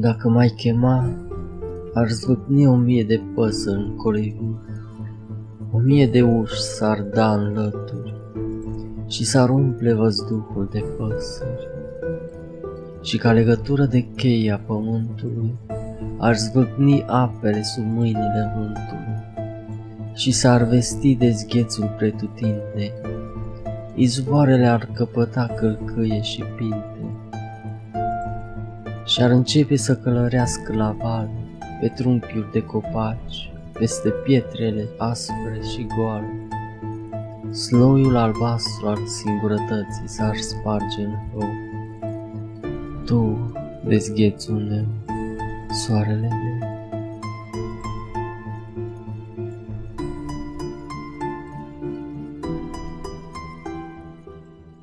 Dacă mai chema, ar zvâcni o mie de păsări în colivuri, o mie de uși s-ar da în lături și s-ar umple văzduhul de păsări. Și ca legătură de cheia pământului, ar zvâcni apele sub mâinile vântului și s-ar vesti de zghețul pretutinde, izvoarele ar căpăta călcâie și pinte și ar începe să călărească la vale, pe trunchiuri de copaci, peste pietrele aspre și goale. Sloiul albastru al singurătății s-ar sparge în hău. Tu, dezghețul meu, soarele meu.